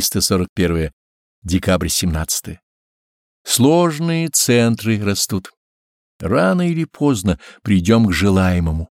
341. Декабрь 17. Сложные центры растут. Рано или поздно придем к желаемому.